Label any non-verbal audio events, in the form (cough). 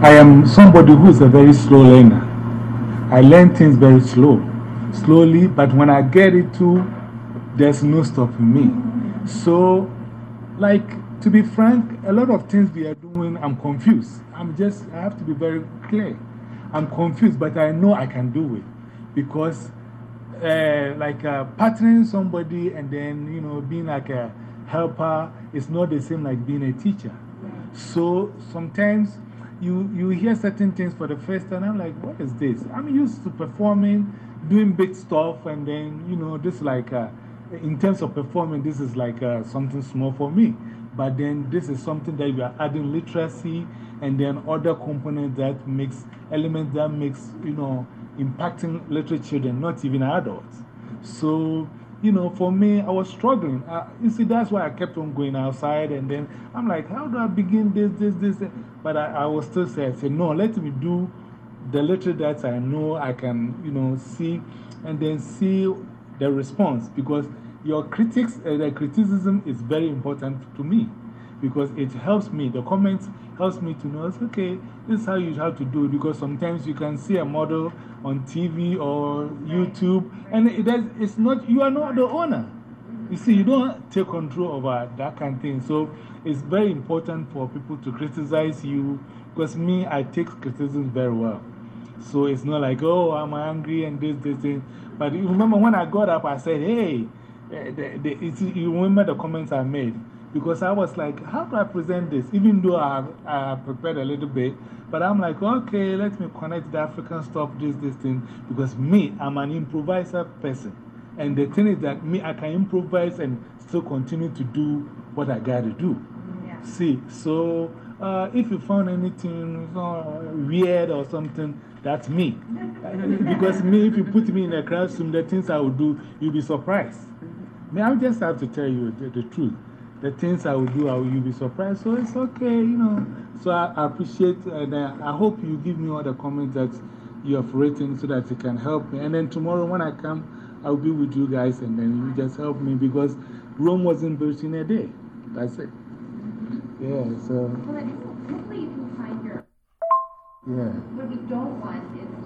I am somebody who is a very slow learner. I learn things very slow, slowly, but when I get it to, there's no stopping me. So, like, to be frank, a lot of things we are doing, I'm confused. I'm just, I have to be very clear. I'm confused, but I know I can do it because, uh, like, uh, partnering somebody and then, you know, being like a helper is not the same like being a teacher. So sometimes you, you hear certain things for the first time. I'm like, what is this? I'm used to performing, doing big stuff, and then, you know, this like, uh, in terms of performing, this is like uh, something small for me. But then this is something that you are adding literacy and then other components that makes elements that makes, you know, impacting little children, not even adults. So, you know, for me, I was struggling. Uh, you see, that's why I kept on going outside. And then I'm like, how do I begin this, this, this? But I, I was still saying, say, no, let me do the little that I know I can, you know, see and then see the response. Because your critics, uh, the criticism is very important to me because it helps me. The comments helps me to know, it's okay, this is how you have to do it. Because sometimes you can see a model on TV or YouTube, and it does, it's not, you are not the owner. You see, you don't take control over that kind of thing. So it's very important for people to criticize you because me, I take criticism very well. So it's not like, oh, I'm angry and this, this, this. But you remember when I got up, I said, hey, the, the, you remember the comments I made? Because I was like, how do I present this? Even though I, I prepared a little bit, but I'm like, okay, let me connect the African stuff, this, this thing. Because me, I'm an improviser person. And the thing is that me, I can improvise and still continue to do what I got to do. See, so uh, if you found anything weird or something, that's me. (laughs) because me, if you put me in a classroom, the things I would do, you'll be surprised. Me, I just have to tell you the, the truth the things I will do, I will, you'll be surprised. So it's okay, you know. So I, I appreciate and uh, I hope you give me all the comments that you have written so that it can help me. And then tomorrow when I come, I'll be with you guys and then you just help me because Rome wasn't built in a day. That's it. Yeah, so. Well, hopefully you can find your. Yeah. What we don't want is